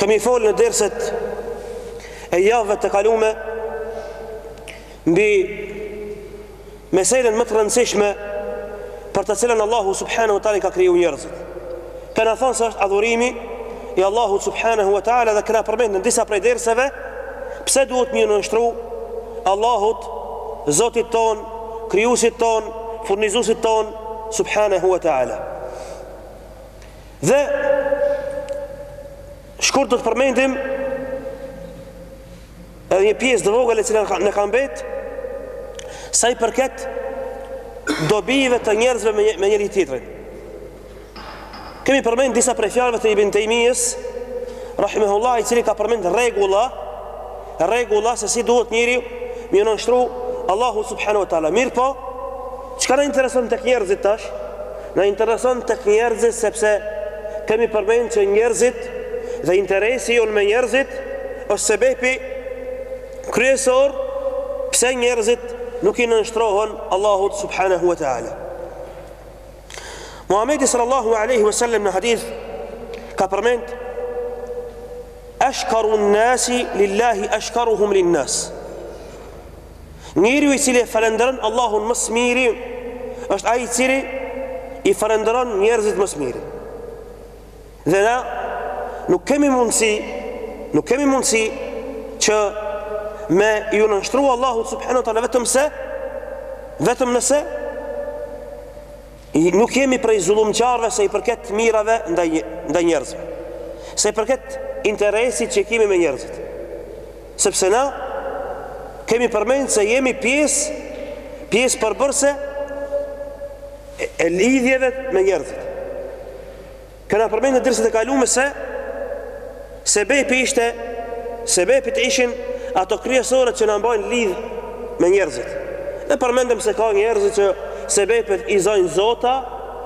Kemi fol në derset e javëve të kalume mbi meselën më të rëndësishme për të cilën Allahu subhanahu wa taala i ka kriju njerëzit. Kena thonë se është adhurimi i Allahut subhanahu wa taala dhe kena përmend në disa prej derseve pse duhet me iu nënshtru Allahut, Zotit tonë, krijuesit tonë, furnizuesit tonë subhanahu wa taala. Dhe shkurt do të përmendim edhe një pjesë të vogël e cila na ka mbet sa i përket dobive të njerëzve me, me njëri tjetrin. Kemi përmend disa prej fjalëve të Ibn Tejmijes, rahimahullah, i cili ka përmend rregulla rregulla se si duhet njeriu me iu nënshtru Allahut subhanahu wa taala. Mirëpo, çka na intereson tek njerëzit tash? Na intereson tek njerëzit sepse kemi përmend që njerëzit dhe interesi jonë me njerëzit është sebepi kryesor pse njerëzit nuk i nënshtrohen Allahut subhanahu wa taala. Muhamedi sallallahu alaihi wasallam në hadith ka përmend Ashkaru nasi lillahi ashkaruhum lin nas. Njeriu i cili e falënderon Allahun më së miri është ai i cili i falënderon njerëzit më së miri. Dhe na nuk kemi mundësi, nuk kemi mundësi që me ju nënshtru Allahut subhanahu wa taala vetëm se vetëm nëse Nuk jemi prej zullumqarëve sa i përket të mirave ndaj ndaj njerëzve. Sa i përket interesit që kemi me njerëzit. Sepse na kemi përmend se jemi pjesë pjesë përbërëse e lidhjeve me njerëzit. Kena përmend në derset e kalume se sebepi ishte sebepet ishin ato kryesore që na mbajnë lidh me njerëzit. Dhe përmendëm se ka njerëz që sebepet i zojnë zota,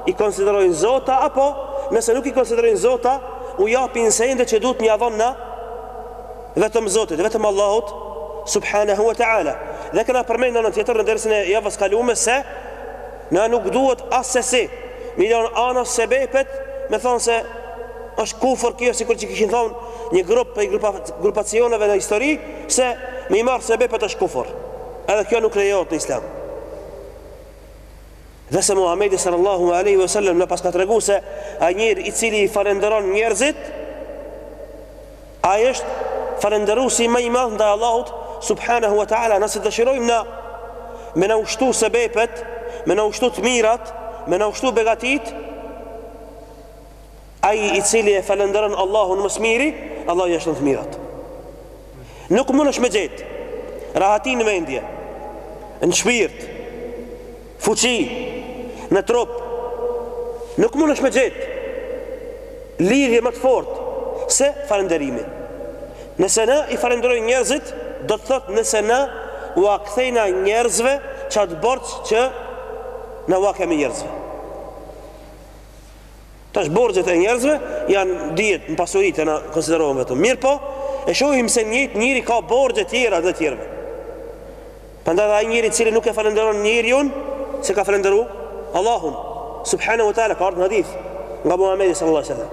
i konsiderojnë zota apo nëse nuk i konsiderojnë zota, u japin sende që duhet me ia dhonë vetëm Zotit, vetëm Allahut subhanahu wa taala. Dhe kena përmend anën tjetër në dersin e javës së kalume se Na nuk duhet assesi Me i lanë anash sebepet Me thonë se është kufër kjo sikur që kishin thonë Një grup prej grupa, grupacioneve në histori Se me i marrë sebepet është kufër Edhe kjo nuk lejohet në islam Dhe se Muhammedi sallallahu aleyhi ve sellem Na pas ka tregu se Ai njeri i cili i falenderon njerëzit Ai është falënderusi ma i madh ndaj Allahut subhanahu wa taala, nëse dëshirojmë na me na u shtu sebepet, me na u shtu të mirat, me na u shtu begatitë, ai i cili e falënderon Allahun më së miri, Allahu ia shton të mirat. Nuk mundesh me gjetë rahati në mendje, në shpirt, Fuqi në trup nuk mundesh me gjetë lidhje më të fortë se falënderimi. Nëse na i falënderojnë njerëzit, do të thotë nëse na ua kthejna njerëzve qat borxh që na ua kemi njerëzve. Tash borxhet e njerëzve janë dihet në pasuri te na konsiderohen vetëm. Mirëpo, e shohim se njëjtë njeri ka borxhe të tjera ndaj tjerëve. Prandaj ai njeri i cili nuk e falënderon njeriun s'e ka falënderu Allahun subhanahu wa taala ka ardh në hadith nga Muhamedi sallallahu alaihi wasallam.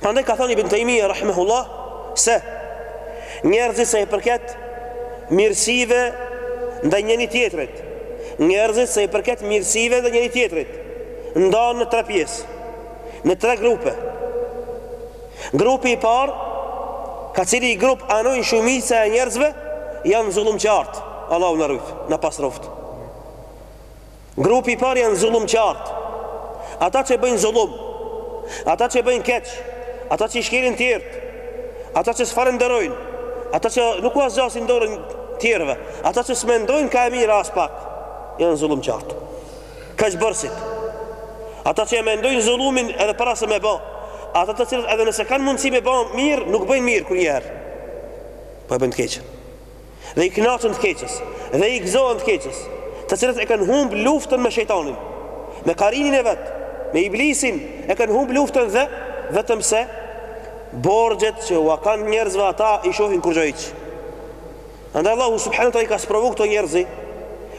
Prandaj ka thënë Ibn Taymija rahimahullah se njerëzit sa i përket mirësive ndaj njëri tjetrit, njerëzit sa i përket mirësive ndaj njëri tjetrit, ndahen në tre pjesë, në tre grupe. Grupi i parë, ka cili grup anojnë shumica e njerëzve, janë zullumqarët, Allahu na rujt, na pastë rujt. Grupi i parë janë zullumqarët, ata që bëjnë zullum, ata që bëjnë keq, ata që i shkelin të tjerët, ata që s'falënderojnë, ata që nuk ua zgjasin dorën tjerëve, ata që s'mendojnë ka e mira aspak, janë zullumqarët. Keqbërësit. Ata që e mendojnë zullumin edhe para se me ba, ata të cilët edhe nëse kanë mundësi me ba mirë, nuk bëjnë mirë kurrnjëherë. Po e bëjnë të keqen. dhe i kënaqen të keqës dhe i gëzohen të keqës, të cilët e kanë humb luftën me shejtanin, me karinin e vet, me iblisin, e kanë humb luftën dhe vetëm se borxhet që ua kanë njerëzve ata i shohin kurgjo hiç. Andaj Allahu subhanahu wa taala i ka sprovu këto njerëzi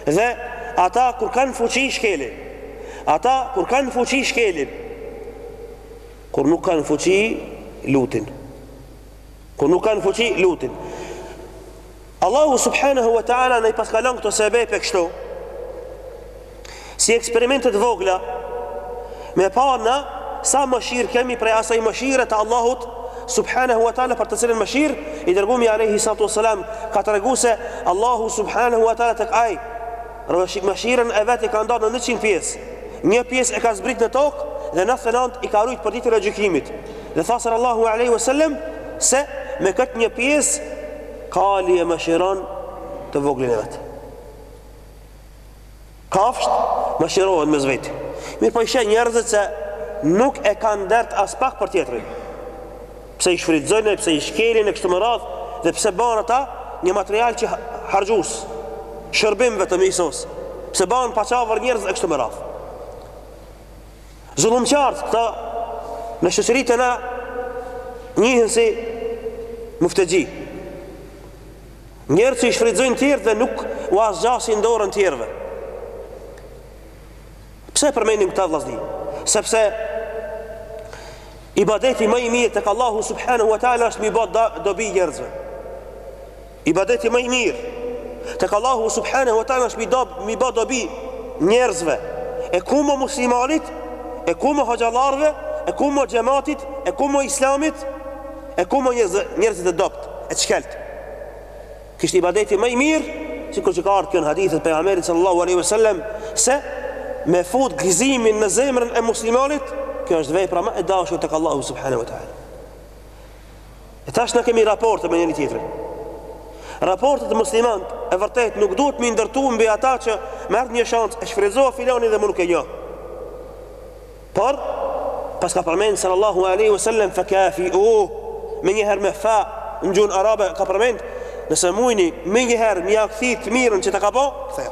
dhe ata kur kanë fuqi shkelin. Ata kur kanë fuqi shkelin. Kur nuk kanë fuqi lutin. Kur nuk kanë fuqi, lutin. Allahu subhanahu wa taala na i paska lanë këto sebepe kështu. Si eksperimente të vogla me pa na sa mëshirë kemi prej asaj mëshire të Allahut subhanahu wa taala për të cilën mëshirë i dërgumi alayhi salatu wasalam ka tregu se Allahu subhanahu wa taala tek ai mëshirën e vet e ka ndarë në 100 pjesë. Një pjesë e ka zbrit në tokë dhe 99 i ka rujt për ditën e gjykimit. Dhe tha sallallahu alaihi wasallam se me këtë një pjesë kali e mëshiron të voglin e vet. Kafshët mëshirohen mes veti. Mirëpo i sheh njerëzit se nuk e kanë dert aspak për tjetrin. Pse i shfrytëzojnë, pse i shkelin e kështu me radhë, dhe pse bën ata një material që harxhus, shërbim vetëm Isus. Pse bën paçavër njerëz e kështu me radhë. Zullumqarët këta në shoqëri te na njihen si muftexhi. Njerëz që i shfrytëzojnë tjerët dhe nuk ua zgjasin dorën tjerëve. Pse përmendim këta vllazni? Sepse ibadeti më i mirë tek Allahu subhanahu wa taala është me i bo dobi njerëzve. Ibadeti më i mirë tek Allahu subhanehu ve teala është me i dob, me i bo dobi njerëzve, e ku mo muslimanit, e ku mo hoxhallarëve, e ku mo xhematit, e ku mo islamit, e ku mo njerëz, njerëzit e dobët, e shkelt. Kështu ibadeti më i mirë, sikur që ka ardhur këtu në hadithin e pejgamberit sallallahu alaihi wasallam se me fut gëzimin në zemrën e muslimanit, kjo është vepra më e dashur tek Allahu subhanahu wa taala. E tash na kemi raporte me njëri-tjetrin. Raportet muslimant e vërtet nuk duhet me i ndërtu mbi ata që më erdh një shansë e shfrytëzova filani dhe më nuk e njoh. Por, paska përmend sallallahu aleyhu sallem fe kafiu menjëherë me fa në gjuhën arabe ka përmend nëse mujni menjëherë me ia kthy të mirën që ta ka bo, ktheja.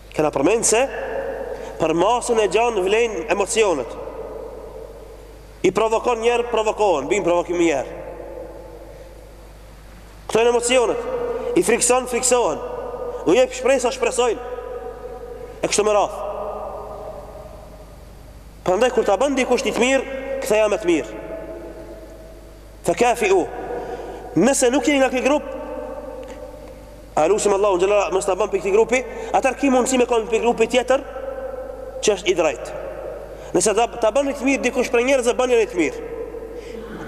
Kena përmend se për masën e gjanë vlejnë emocionet. I provokon njeri, provokohen, bien n'provokim njeri. Këto janë emocionet, i frikson, friksohen, u jep shpresa, shpresojnë, e kështu me radhë. Prandaj, kur ta bën dikush një të mirë, ktheja me të mirë. Fekafi'u Nëse nuk je nga ky grup E lusim Allahun xhelle me na ba prej këtij grupi Atëherë ki mundësi me konë prej grupit tjetër Që është i drejt Nëse ta ban një të mirë Dikush prej njerëzve banja një të mirë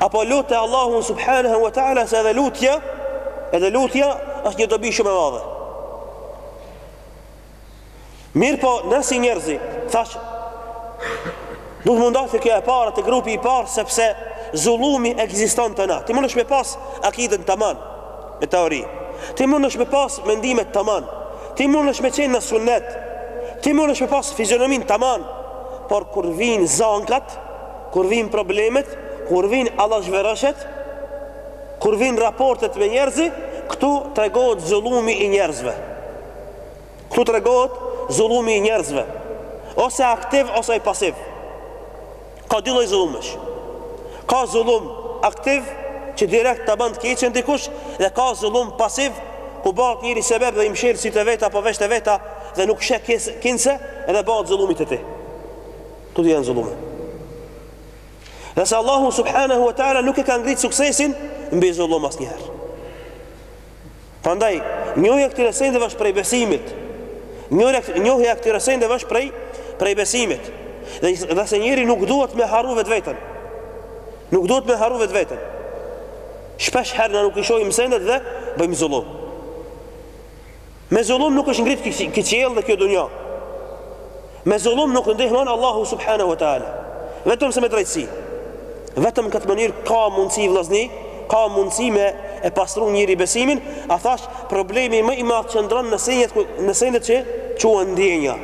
Apo lute Allahun subhanahu wa ta'ala Se edhe lutja Edhe lutja është një dobi shumë e madhe Mirëpo, ne si njerëz, thash, nuk mundet te kjo e para te grupi i parë sepse zullumi ekziston te na. Ti mundesh me pas akiden tamam me teori. Ti mundesh me pas mendimet tamam. Ti mundesh me qenë në sunnet. Ti mundesh me pas fizionomin tamam. Por kur vijnë zënkat, kur vijnë problemet, kur vijnë allishverishet, kur vijnë raportet me njerëzit, këtu tregohet zullumi i njerëzve. Këtu tregohet zullumi i njerëzve, ose aktiv ose pasiv. Ka dy lloj zullumesh. Ka zullum aktiv që direkt ta bën të keqen dikush dhe ka zullum pasiv ku bëhet njëri sebeb dhe i mshel sytë e veta apo veshët e veta dhe nuk sheh kinse edhe bëhet zullumi i tij. Këto janë zullume. Dhe se Allahu subhanahu wa taala nuk e ka ngrit suksesin mbi zullum asnjëherë. Prandaj, njohja e këtyre sendeve është prej besimit. Njohja njohja e këtyre sendeve është prej prej besimit. Dhe dhe se njëri nuk duhet me harru vetveten. Nuk duhet me harru vetveten. Shpesh herë na nuk i shohim sendet dhe bëjmë zullum. Me zullum nuk është ngritë ky qiell dhe kjo dunja. Me zullum nuk ndihmon Allahu subhanahu wa taala, vetëm se me drejtësi. Vetëm këtë mënyrë ka mundësi vëllazni, ka mundësi me e pastru njëri besimin, a thash problemi më i madh qëndron në sendet në sendet që quhen ndjenja.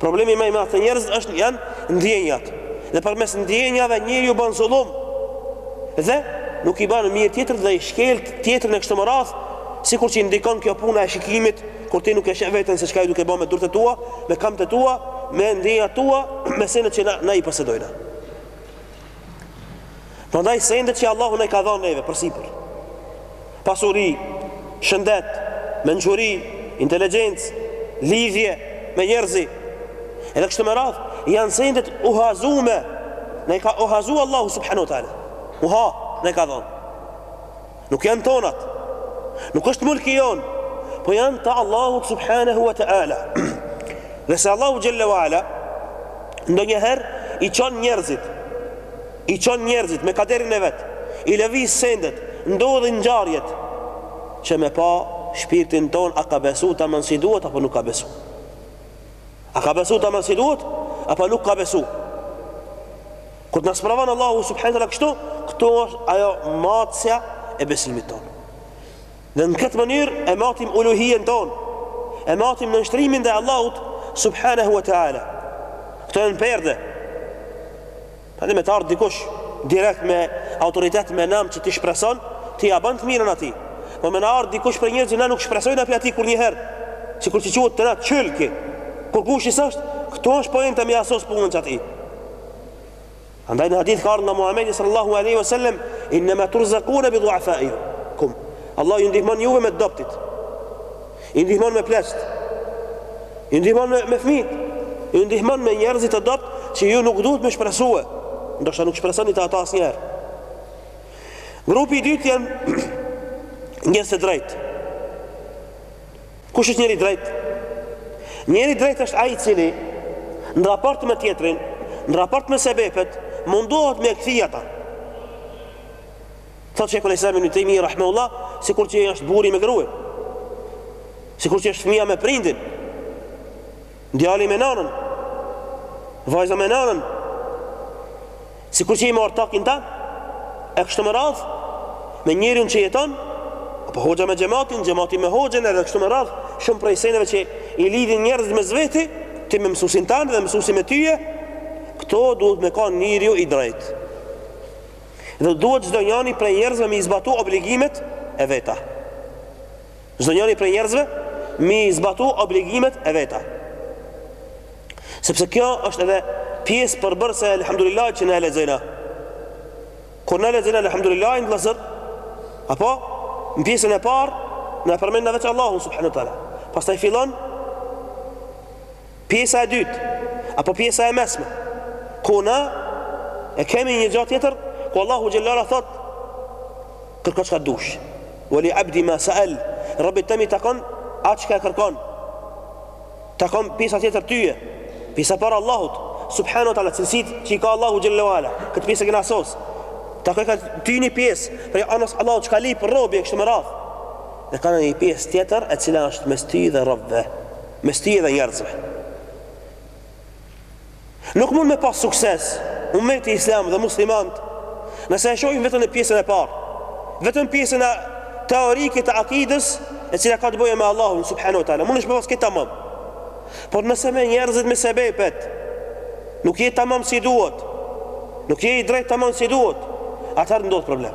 Problemi më i madh te njerëzit është janë ndjenjat. Dhe përmes ndjenjave njeriu bën zullum. Dhe nuk i bën mirë tjetrit dhe i shkel tjetrin e kështu me radhë, sikur që ndikon kjo puna e shikimit, Kur ti nuk e sheh veten se çka je duke bërë me durt e tua, me këmbët e tua, me ndjenjat tua, me sendet që na na i posedojnë. Prandaj sendet që Allahu na i ka dhënë neve përsipër. Pasuri, shëndet, mençuri, inteligjencë, lidhje me njerëzi. Edhe kështu me radhë, janë sende të uhazume. Na i ka uhazu Allahu subhanahu wa taala. Uha, na i ka dhënë. Nuk janë tonat. Nuk është mulki jonë, po janë të Allahut subhanahu wa taala. Dhe se Allahu xhelle wa ala ndonjëherë i çon njerëzit, i çon njerëzit me kaderin e vet, i lëviz sendet, ndodhin ngjarjet që me pa shpirtin tonë a ka besu tamam si duhet apo nuk ka besu. A ka besu tamam si duhet? Apo nuk ka besu? Kur na sprovon Allahu subhanahu wa ta'ala kështu, këtu është ajo matësja e besimit tonë. Dhe në këtë mënyrë e matim uluhien tonë, e matim nënshtrimin ndaj Allahut subhanahu wa ta'ala. Këto janë perde. Tani me të ardhë dikush direkt me autoritet me nam që ti shpreson, ti ja bën të mirën atij. Po me na ardhë dikush prej njerëzve që na nuk shpresojna prej atij kurrnjëherë. Sikur që quhet te na çylki. Kurkushi s'është, këtu është poenta me ia sos punën ç'atij. Andaj në hadith ka ardhë nga Muhammedi sallallahu aleyhi wa sallam, innama turzakune bi dhuafaikum. Allah ju ndihmon juve me të dobtit. Ju ndihmon me pleqtë. Ju ndihmon me, me fmijtë. Ju ndihmon me njerëzit të dobët që ju nuk duhet me shpresue. Ndoshta nuk shpresoni te ata asnjëherë. Grupi i dytë janë njerëz të drejtë. Kush është njeri i drejtë? Njeri i drejtë është ai i cili në raport me tjetrin, në raport me sebepet, mundohet me e kthy ata. Thotë Shejhul Islam Ibn Tejmije rahimahullah, sikur që është burri me gruen. Sikur që është fëmija me prindin. Djali me nanën. Vajza me nanën. Sikur që i marr hakin tan, e kështu me radh me njeriun që jeton, apo hoxha me xhamatin, xhamati me hoxhën edhe kështu me radh, shumë prej seneve që i lidhin njerëzit mes veti, ti me mësuesin tanë dhe mësuesi me tye, këto duhet me kanë njeriu i drejtë. Dhe duhet çdo njëri prej njerëzve me i zbatu obligimet e veta. Çdo njëri prej njerëzve me i zbatu obligimet e veta. Sepse kjo është edhe pjesë përbërëse e alhamdulillah që na e lexojna. Kur na e lexojna alhamdulillahin vllazër, apo në pjesën e parë, na e përmenna veç Allahun subhanahu wa taala. Pastaj fillon, Pjesa e dytë, apo pjesa e mesme, ku na e kemi një gja tjetër, ku Allahu xhele ve ala thot, kërko çka dush, wa li abdi ma sa el, robit tem i takon, ajo çka e kërkon, takon pjesa tjetër tye, pjesa e parë Allahut, subhanahu wa taala, cilësit që i ka Allahu xhele ve ala, këtë pjesë e ke n'asos, ta ka ty një pjesë, prej anës Allahut çka lyp robi e kështu me radhë, dhe ka një pjesë tjetër, e cila është mes ty dhe robve, Mes teje dhe njerëzve. Nuk mund me pas sukses umeti islam dhe muslimant nëse e shohim vetëm pjesën e parë. Vetëm pjesën teorike të akidës e cila ka të bëjë me Allahun subhanahu wa taala. Mund e me pas këtë tamam. Por nëse me njerëzit me sebepet nuk je tamam si duhet, nuk je i drejtë tamam si duhet, atëherë ndodh problem.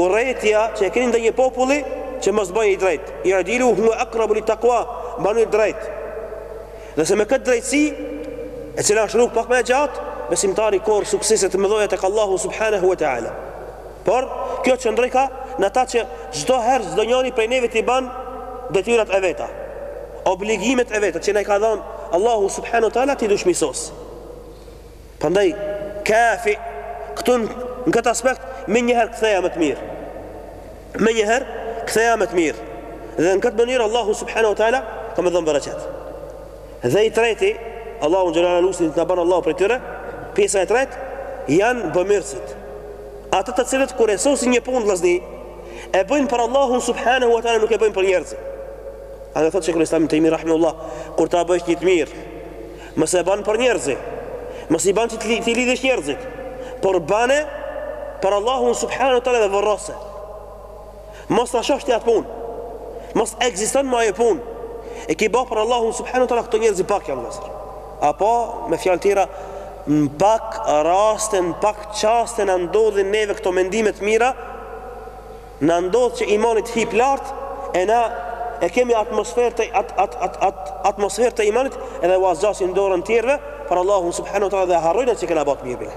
Urrejtja që e keni ndaj një populli që mos bani drejt. I'dilu huwa aqrabu lit-taqwa, bani drejt. Dhe se me këtë drejtësi, e cila është rrugë pak më e gjatë, besimtari korr suksese të mëdha tek Allahu subhanahu wa ta'ala. Por kjo qëndroka në ata që çdo herë çdo njëri prej neve t'i ban detyrat e veta, obligimet e veta që na i ka dhënë Allahu subhanahu wa ta'ala t'i dyshmisos. Prandaj, kafi, këtu në këtë aspekt, menjëherë ktheja me të mirë. Menjëherë ktheja me të mirë. Dhe në këtë mënyrë, Allahu subhanahu wa ta'ala, ka me dhonë bereqet. Dhe i treti, Allahun xhelle e lusim, të na ban Allahu prej tyre, pjesa e tret, janë bëmirësit. Ata të cilët kur e sosin një punë vllazni, e bëjnë për Allahun subhanahu wa taala, nuk e bëjnë për njerëzit. A dhe thotë Shejhul Islam Ibn Tejmije rahimehullah, kur ta bësh një të mirë, Mos e bën për njerëzit. Mos i bën që t'i lidhësh njerëzit. Por bane për Allahun subhanahu teala dhe vorrose. Mos ta shosh ti atë punë. Mos të ekziston më ajo punë. E ke bën për Allahun subhanahu teala këto njerëzit pak janë vëllazër. Apo me fjalë tjera në pak raste, në pak çaste na ndodhin neve këto mendime të mira Na ndodh që imani të hip lart e na e kemi atmosferë të at, at, at, at, atmosferë të imanit edhe ua zgjasim dorën tjerëve për Allahun subhanahu teala dhe harrojna që kena ba t'mirë bile.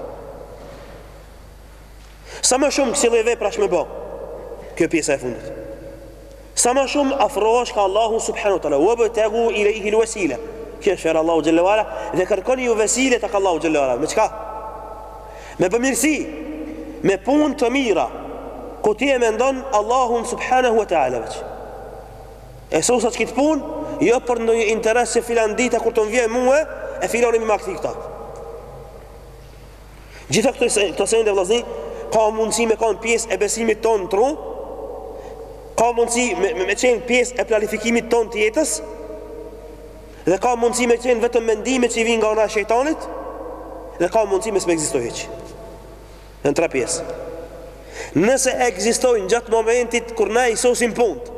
Sa më shumë kësilloj veprash me bo, kjo pjesa e fundit. Sa më shumë afrohesh ka Allahu subhanahu teala, uebtegu ilejhil uesile, kjo është fërë Allahu xhelle ve ala, dhe kërkoni ju vesile tek Allahu xhelle ve ala, me çka? Me bamirësi, me punë të mira, kur ti e mendon Allahun subhanahu wa ta'ala veç. E sosa që kitë punë, jo për ndonjë interes që filan dita kur të më vjen mue, e filani me ma kthy këta. Gjitha këto, këto sende vlazni, ka mundësi me kanë pjesë e besimit tonë tru, ka mundësi me, me, me qenë pjesë e planifikimit tonë të jetës, Dhe ka mundësi me qenë vetëm mendime që i vinë nga ana e shejtanit dhe ka mundësi mos me ekzistoj hiç. Në tre pjesë. Nëse ekzistojnë gjatë momentit kur na i sosim punt,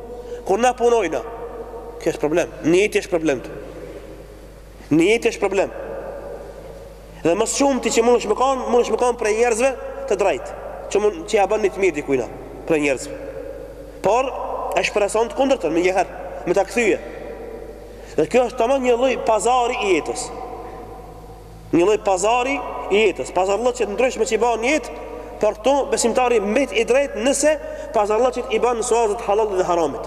kur na punojna, kjo është problem. Nijeti është problem. Nijeti është problem. Dhe më së shumti që mundesh me kanë, mundesh me kanë prej njerëzve të drejtë, që mund që ja bën një të mirë dikujna prej njerëzve. Por e shpreson të kundërtën menjëherë, me ta kthye. Dhe kjo është tamam një lloj pazari i jetës. Një lloj pazari i jetës, pazarllëqe të ndryshme që i bën në jetë, por këtu besimtari mbet i drejtë nëse pazarllëqet i bën në suazat halal dhe haramit.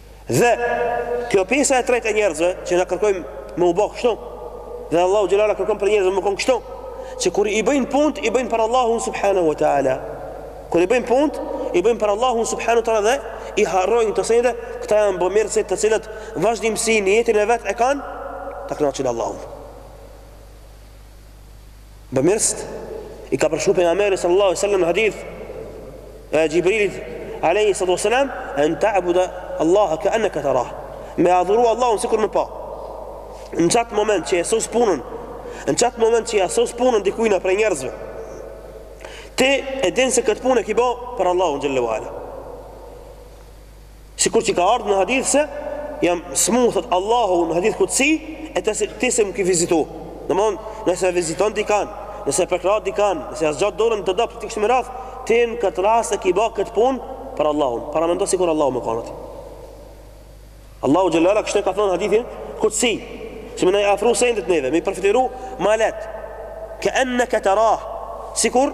Dhe kjo pjesa e tretë e njerëzve që na kërkojmë me u bë kështu. Dhe Allahu xhelle ve ala kërkon prej njerëzve me kon kështu, që kur i bëjnë punët, i bëjnë për Allahun subhanahu wa taala. Kur i bëjnë punët, i bëjnë për Allahun subhanahu wa taala dhe i harrojnë këto sende, këta janë bëmirësit të cilët vazhdimësi në jetën e vet e kanë ta kënaqin Allahun. Bëmirësit i ka përshkru pejgamberi sallallahu alaihi wasallam në hadithin e Xhibrilit alaihi salatu wasallam an ta'buda Allaha ka'annaka tarah me adhuru Allahun sikur me pa në qat moment që ja sos punën në qat moment që ja sos punën dikujna prej njerëzve ti e din se këtë punë e ki bo për Allahun xhelle Sikur që ka ardhë në hadith se, jam smu, thotë Allahu në hadith kudsi, e ti se, ti s'më ki vizitu. Domethënë, nëse viziton dikan, nëse përkrah dikan, nëse ia zgjat dorën të dëpë, e kështu me radhë, ti në këtë rast e ki ba këtë punë për Allahun. Paramendo sikur Allahu me kanë. Allahu xhelle ve ala kështu e ka thënë hadithin kudsi, që me na i afru sendet neve, mi përfytyru ma lehtë, ka'annaka tarah, sikur,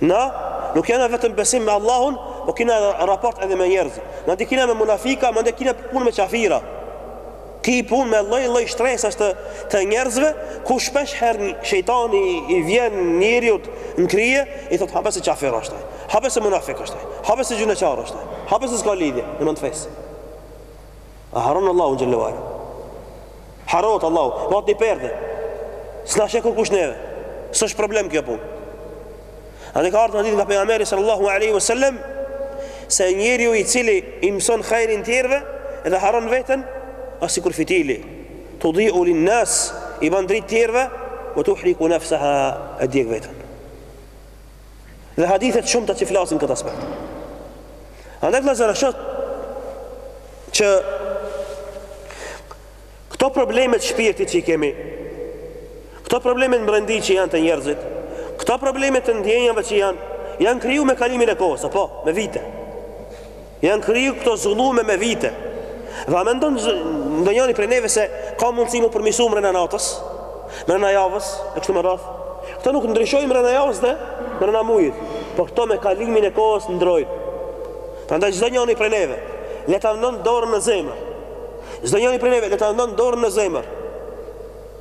Na nuk kena vetëm besim me Allahun, po kena raport edhe me njerëzit. Mandej kena me munafika, mandej kena punë me qafira. Ki punë me lloj lloj shtresash të njerëzve, ku shpesh herë shejtani i vjen njeriut në krye, i thot hape se qafir është. Hape se munafik është. Hape se gjynahqar është. Hape se s'ka lidhje në emën të fesë. A harron Allahu xhelle ve ala? Harrohet Allahu, vehet një perde. S'na sheh kurkush neve. S'është problem kjo punë. Andaj ka ardhë në hadith nga pejgamberi sallallahu alaihi wasallam se njeriu i cili i mëson hajrin tjerëve edhe harron veten, është sikur fitili. Tudhi'u lin-nas, i bën dritë tjerëve, wa tuhriqu nafsaha, e djeg veten. dhe hadithe të shumta që flasin në këtë aspekt. Andaj vëllazër është që këto probleme të shpirtit që i kemi, këto probleme në brendi që janë te njerëzit, këto probleme të ndjenjave që janë, janë kriju me kalimin e kohës, apo, me vite. Janë kriju këto zullume me vite. Dhe a mendon ndonjëri prej neve se ka mundësi mu përmisu mrena natës, mrena javës, e kështu me radhë? Këto nuk ndryshojnë mrena javës dhe mrena mujit, po këto me kalimin e kohës ndrojnë. Prandaj çdo njëri prej neve, le ta vendon dorën në zemër. Çdo njëri prej neve, le ta vendon dorën në zemër.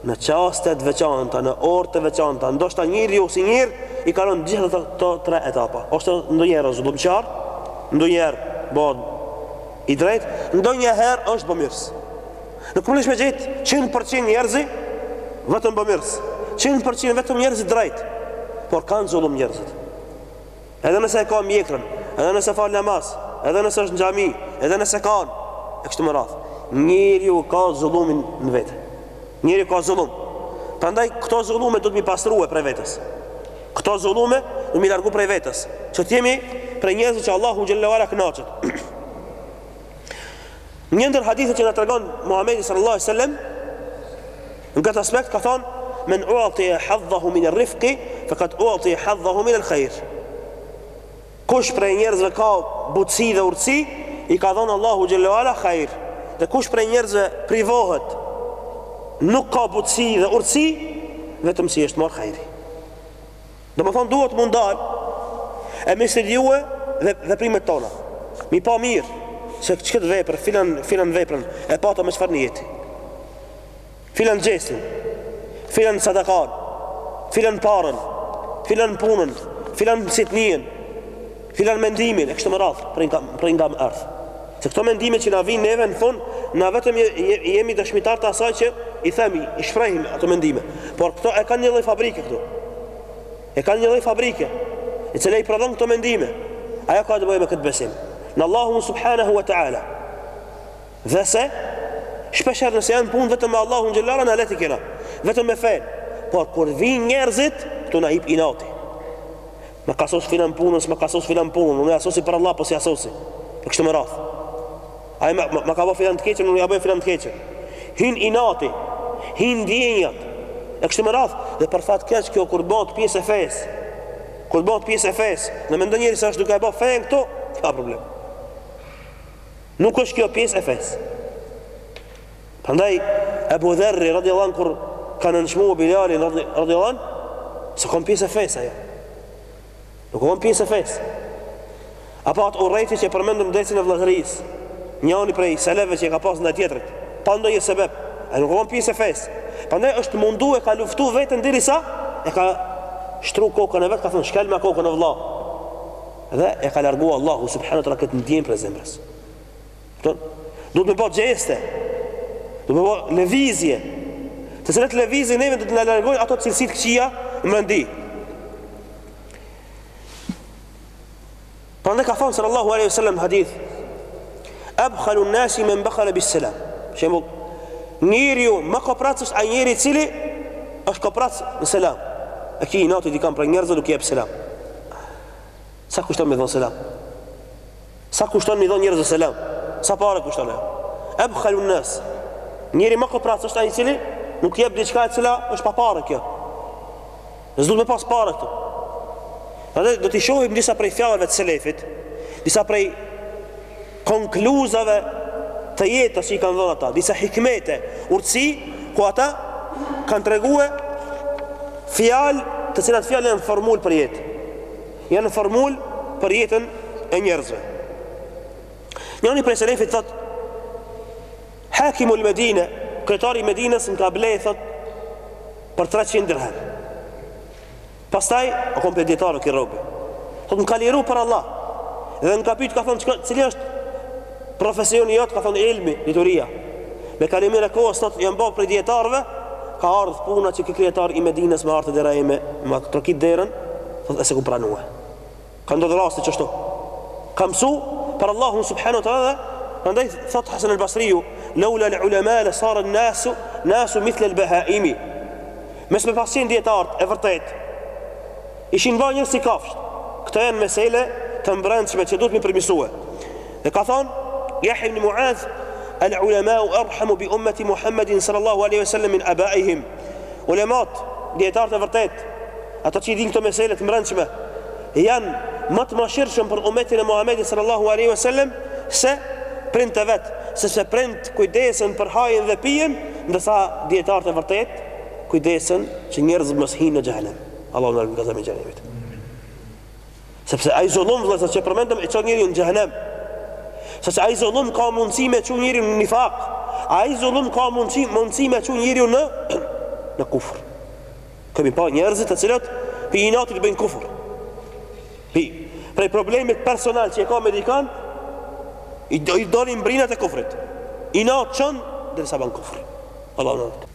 Në çaste të veçanta, në orë të veçanta, ndoshta njeriu si njeri i kalon gjithë këto tre etapa. Ose ndonjëherë është zullumqar, ndonjëherë bohet i drejtë, ndonjëherë është bëmirës. Nuk mundesh me gjetë 100% njerëz vetëm bëmirës. 100% vetëm njerëz të drejtë, por kanë zullum njerëzit. Edhe nëse e ka mjekrën, edhe nëse fal namaz, edhe nëse është në xhami, edhe nëse ka e kështu me radhë. Njeriu ka zullumin në vete. Njeriu ka zullum. Prandaj këto zullume duhet mi pastrue prej vetes. Këto zullume duhet mi largu prej vetes, që të jemi prej njerëzve që Allahu xhelle ve ala kënaqet. Një ndër hadithet që na tregon Muhamedi sallallahu alaihi wasallam në këtë aspekt ka thënë men utije hadhahu min ar-rifqi faqad utije hadhahu min al-khair. Kush prej njerëzve ka butësi dhe urtësi, i ka dhon Allahu xhelle ue ala hajr. Dhe kush prej njerëzve privohet nuk ka butësi dhe urtësi, vetëm se i është marr hajri. Domethënë duhet mu ndal e mi shqyrtue veprimet tona. Mi pa mirë se qët vepër, filan filan veprën e bëna me çfarë nijeti. Filan gjestin, filan sadakan, filan parën, filan punën, filan sitnien, Filan mendimin, e kështu me radhë, prej nga, prej nga m'erdh. Se këto mendime që na vinë neve në fund, na vetëm je, je, jemi dëshmitar të asaj që i themi, i shprehim ato mendime. Por këto e kanë një lloj fabrike këtu. E kanë një lloj fabrike, e cila i prodhon këto mendime. Ajo ka të bëjë me këtë besim. Në Allahu subhanahu wa taala. Dhe se shpeshherë nëse janë punë vetëm me Allahun xhelle ue ala lehtë i kena, vetëm me fe. Por kur vijnë njerëzit, këtu na hip inati. Ma ka sos filan punën, s'ma ka sos filan punën, unë ja sosi për Allah, po s'ja sosi. E kështu me radhë. Ai më, më, më ka bërë filan të keqën, unë ja bëjë filan të keqën. Hin inati, hin ndjenjat. E kështu me radhë. Dhe për fat keq kjo kur bëhet pjesë e fesë. Kur bëhet pjesë e fesë. Ne mendon njeri se është duke e bë fenë këtu, ka problem. Nuk është kjo pjesë e fesë. Prandaj Ebu Dherri radiallahu anhu kur ka nënçmuar Bilalin radiallahu anhu, s'u kon pjesë e fesë ajo. Nuk u kon pjesë e fesë. Apo atë urrejtje që përmendëm dersin e vëllazërisë, njëri prej selefëve që ka pas ndaj tjetrit, pa ndonjë sebeb, ajo nuk u kon pjesë e fesë. Prandaj është mundu e ka luftu veten derisa e ka shtru kokën e vet, ka thënë shkelma kokën o vëlla. Dhe e ka larguar Allahu subhanahu wa taala këtë ndjenjë prej zemrës. Do do të bëjmë gjeste. Do të bëjmë lëvizje. Të cilat lëvizje neve do të na largojnë ato cilësi të këqija më ndi. Prandaj ka thënë sallallahu alaihi wasallam hadith Abkhalu nasi men bakhala bis salam. Shembull, njeriu më koprac është ai njeri i cili është koprac në selam. E ki inat dikan për njerëz nuk i jep selam. Sa kushton me dhon selam? Sa kushton mi dhon njerëzve selam? Sa pare kushton ajo? Abkhalun nas. Njeri më koprac është ai i cili nuk jep diçka e cila është pa pare kjo. S'duhet me pas pare këtu. Edhe do t'i shohim disa prej fjalëve të selefit, disa prej konkluzave të jetës që i kanë dhënë ata, disa hikmete, urtësi ku ata kanë treguar fjalë të cilat fjalë janë formul për jetë. Janë formulë për jetën e njerëzve. Njëri prej selefit thot Hakimul Medine, kryetari i Medinës më ka ble thot për 300 dirhem. Pastaj, o kon prej dijetarëve o kon rob, thot më ka liru për Allah, dhe më ka pyjtë ka thonë, cili është Profesioni jot ka thonë ilmi, dituria. Me kalimin e kohës thot jam ba prej dijetarëve, ka ardh puna që ky kryetar i Medinës me ardh te dera ime, me ma trokit derën, edhe s'e ka pranue. Ka ndodh raste qashtu. Ka mësu për Allahun subhanahu wa taala, prandaj thot Hasan al-Basriu, "Laula al-ulama la sara an-nasu mithla al-bahaimi." Mos me pas qen dijetart e vërtet. Ishin ba njerëz si kafsh. Këto janë mesele të mbrendshme që duhet mi përmisue. Dhe ka thonë, Jahja ibn Muaz, El ulemau erhamu bi ummeti Muhammedin sallallahu aleyhi ve sellem min abaihim. Ulemat, dijetarët e vërtet, ato që i din këto mesele të mbrendshme, janë ma të mëshirshëm për umetin e Muhammedit sallallahu aleyhi ve sellem se prindt e vet, sepse prindt kujdesen për hajen dhe pijen, ndërsa dijetarët e vërtet kujdesen që njerëzit mos hinë në xhehenem. Allahu na ruajt nga azabi i xhenemit. Sepse ai zullum vëllazër që përmendëm e çon njeriun në xhenem. Sepse ai zullum ka mundësi me çon njeriun në nifak. Ai zullum ka mundësi me çon njeriun në kufër. Kemi pa njerëz të cilët pi inatit bëjnë kufër. Pi prej problemit personal që e ka me dikan i dolin brinat e kufrit. Inat çojn derisa bën kufër. Allahu na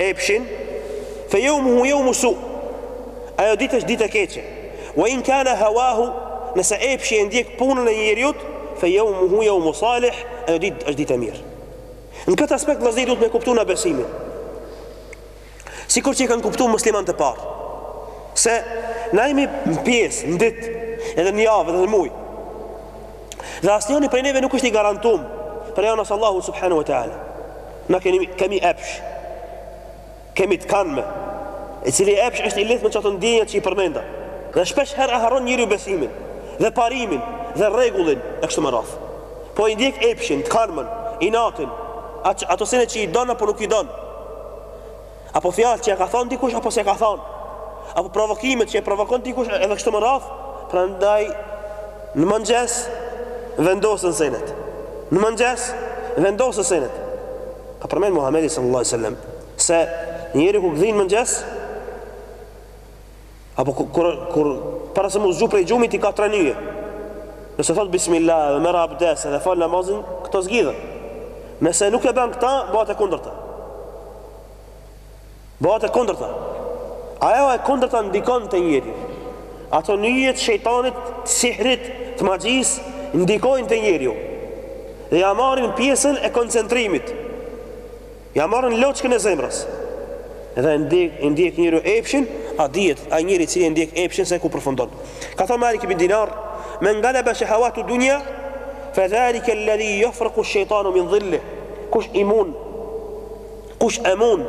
Epshin, Fe jeumuhu jeumu su, ajo ditë është ditë e keqe. Wa in kana hawahu, nëse epshi e ndjek punën e njeriut, fe jeumuhu jeumu salih, ajo ditë është ditë e mirë. Në këtë aspekt vëllazër duhet me kuptu na besimin. Sikur që e kanë kuptu muslimanët e parë, se na jemi në pjesë, në ditë, edhe në javë, edhe në muaj. Dhe asnjoni prej neve nuk është i garantum prej anës Allahut subhanahu wa taala. Na kemi kemi epsh. Kemi të kanëme. I cili epsh është i lidhur me qato ndjenja që i përmenda. Dhe shpesh herë e harron njeriu besimin dhe parimin dhe rregullin e kështu me radhë. Po i ndjek epshin, të kanëmën, inatin, ato sene që i don apo nuk i don. Apo fjalë që ja ka thonë dikush apo s'ja ka thonë. Apo provokimet që e provokon dikush edhe kështu me radh, prandaj në mëngjes vendosen senet. Në mëngjes vendosen senet. Ka përmend Muhamedi sallallahu alaihi wasallam se njeriu kur gdhin në mëngjes Apo kur kur para se mu zgju prej gjumit i ka tre nyje. Nëse thot bismillah dhe merr abdes dhe fal namazin, këto zgjidhen. Nëse nuk e ban këta, bahet e kundërta. Bahet e kundërta. Ajo e kundërta ndikon te njeriu. Ato nyje të shejtanit, të sihrit, të magjisë ndikojnë te njeriu. Dhe ja marrin pjesën e koncentrimit. Ja marrin loçkën e zemrës. Dhe e ndjek, e ndjek njeri epshin, a dihet ai njeri i cili e ndjek epshin se ku përfundon. Ka thonë Malik ibn Dinar, "Men galaba shahawatu dunya, fa zalika alladhi yafraqu ash-shaytanu min dhilli." Kush i mun, kush e mund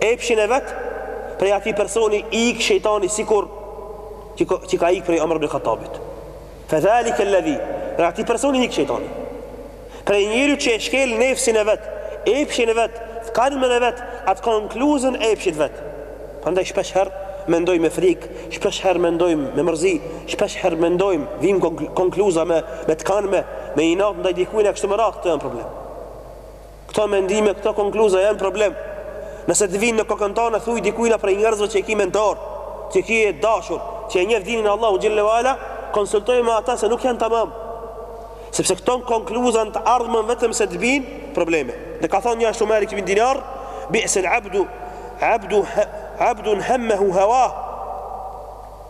epshin e vet, prej atij personi i ik shejtani sikur që ka ik prej Omar ibn Khattabit. Fedhalike ledhi, prej atij personi ik shejtani. Prej njerit që e shkel nefsin e vet, epshin e vet, t'kanmen e vet, atë konkluzën e epshit vet. Prandaj shpesh herë, mendojmë me frikë, shpesh herë mendojmë me mërzi, shpesh herë mendojmë vimë n'konkluza me, me të kanme, me inat ndaj dikujna e kështu me radhë, këto janë problem. Këto mendime, këto konkluza janë problem. Nëse të vinë në kokën tonde, thuj dikujna prej njerëzve që e ki mentor, që e ki e dashur, që e njeh dinin e Allahu xhelle wa ala, konsultohu me ata se nuk janë tamam. Sepse këto konkluza në të ardhmen vetëm se të bijnë probleme. Dhe ka thonë njashtu Malik ibn Dinar, bi'sel abdu abdun hammehu hawa.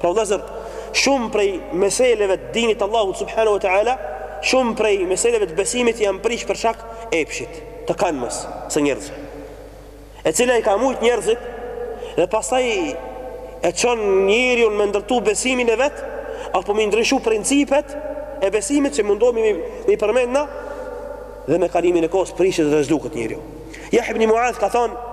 Pra vëllazër, shumë prej meseleve të dinit të Allahut subhanahu wa taala, shumë prej meseleve të besimit janë prish për shkak epshit, të kanmes së njerëzve. E cila i ka mujt njerëzit dhe pastaj e çon njeriun me ndërtu besimin e vet apo mi ndryshu principet e besimit që mundohemi mi, mi përmend na dhe me kalimin e kohës prishet dhe zhduket njeriu. Jahja ibn Muadh ka thonë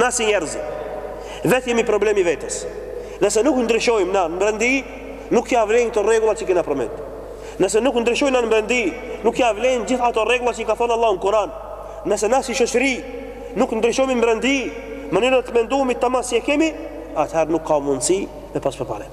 Na si njerëz, vetë jemi problemi i vetes. Nëse nuk ndryshojmë na në brendi, nuk ja vlen këto rregulla që kena përmend. Nëse nuk ndryshojmë na në brendi, nuk ja vlen gjithë ato rregulla që ka thonë Allahu në Kur'an. Nëse na si shoqëri nuk ndryshojmë në brendi, mënyrën e t'menduemit tamam si e kemi, atëherë nuk ka mundësi me pas përparim.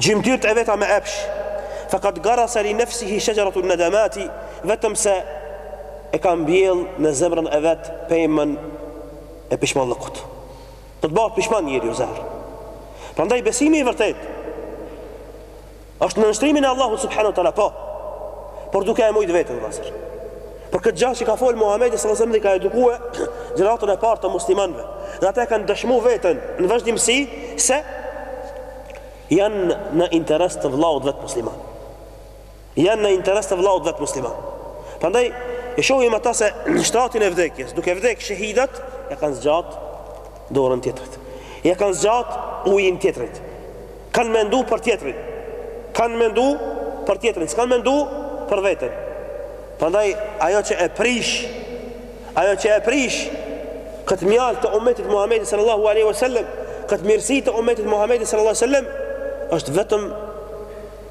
Gjymtyrët e veta me epsh. Faqad garasa li nafsihi shajaratu nadamati, vetëm se e ka mbjell në zemrën e vet pemën e pishmallëkut. Do të bahet pishman njeriu vëllazër. Prandaj besimi i vërtet është në nënshtrimin e Allahut subhanahu wa taala, po. Por duke e mujt veten vëllazër. Për këtë gjë që ka fol Muhamedi sallallahu alajhi wasallam dhe i ka edukue gjeneratën e parë të muslimanëve. Dhe ata e kanë dëshmu veten në vazhdimësi se janë në interes të vëllaut vet musliman. Janë në interes të vëllaut vet musliman. Prandaj e shohim ata se në shtratin e vdekjes, duke vdek shehidat, ja kanë zgjat dorën tjetrit. Ja kanë zgjat ujin tjetrit. Kanë mendu për tjetrin Kanë mendu për tjetrin S'kanë mendu për veten Prandaj ajo që e prish Ajo që e prish Këtë mjaltë të umetit Muhammedit sallallahu aleyhi wa sallam Këtë mirësi të umetit Muhammedit sallallahu aleyhi wa sallam është vetëm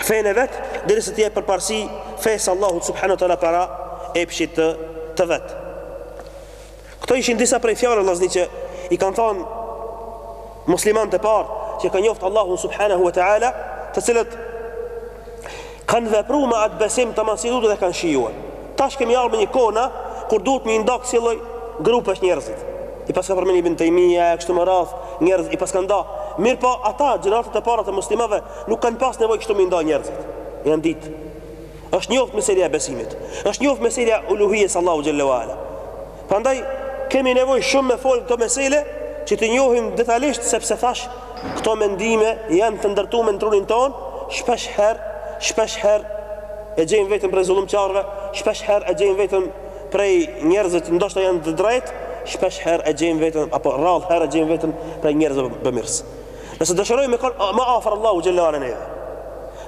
fenë e vet derisa t'i jep përparësi fesë Allahut subhanahu teala para epshit të të vet. Këto ishin disa prej fjalëve vëllazni që i kanë thënë muslimanët e parë që e kanë njoftë Allahun subhanahu wa taala, të cilët kanë vepru me atë besim tamam si duhet dhe kanë shijuar. Tash kemi ardh në një kohna kur duhet me i nda kësi lloj grupesh njerëzit. I paska përmendë Ibn Taymija, e kështu me radhë, njerëz i paska nda. Mirëpo ata, gjeneratët e para të muslimanëve, Nuk kanë pas nevojë kështu me i nda njerëzit. Janë ditë. Është njoftë meselja e besimit. Është njoftë meselja e uluhijes Allahut xhel-le ue ala. Prandaj kemi nevojë shumë me fol këto mesele që t'i njohim detajisht sepse thash këto mendime janë të ndërtume në trunin tonë, shpesh herë, shpesh herë e gjejmë veten prej zullumqarëve, shpesh herë e gjejmë veten prej njerëzve që ndoshta janë të drejtë, shpesh herë e gjejmë veten apo rrallë herë e gjejmë veten prej njerëzve bamirës. Nëse dëshirojmë me kon ma afër Allahu xhel-le ue ala neve.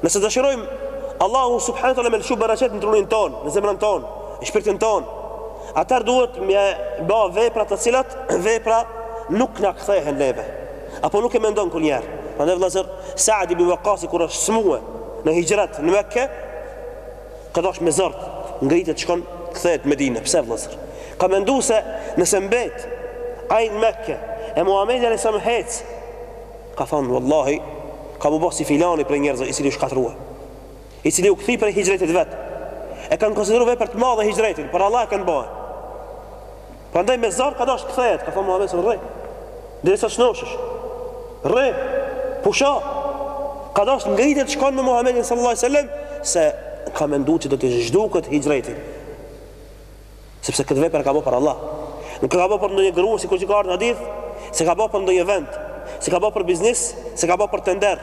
Nëse dëshirojmë Allahu subhanahu taala me lëshu bereqet në trunin tonë, në zemrën tonë, në shpirtin tonë, atëherë duhet me ba vepra të cilat vepra nuk na kthehen neve. Apo nuk e mendon kurrë njeri. Prandaj vëllazër, Sa'd ibn Waqqasi kur është smue në hixhret në Mekë, Ka dash me zor t'ngritet shkon, kthehet Medine. Pse vëllazër? Ka mendu se nëse mbet ai në Mekë e Muhamedi alayhis salam hec. Ka thon wallahi, kam u ba si filani prej njerëzve i cili u shkatrua. I cili u kthy prej hixhretit vet. E kanë konsideru vepër të madhe hixhretin, për Allah e kanë ba. Prandaj me zor ka dasht t'kthehet, ka thanë Muhammedi rri, derisa shnoshesh, rri, pusho, ka dasht t'ngritet shkon me Muhammedin sallallahu sallam, se ka mendu që do t'i zhduket hixhreti, sepse këtë vepër e ka ba për Allah, nuk e ka ba për ndonjë gru, sikur që ka ardhë hadith, s'e ka ba për ndonjë vend, s'e ka ba për biznis, s'e ka ba për tender,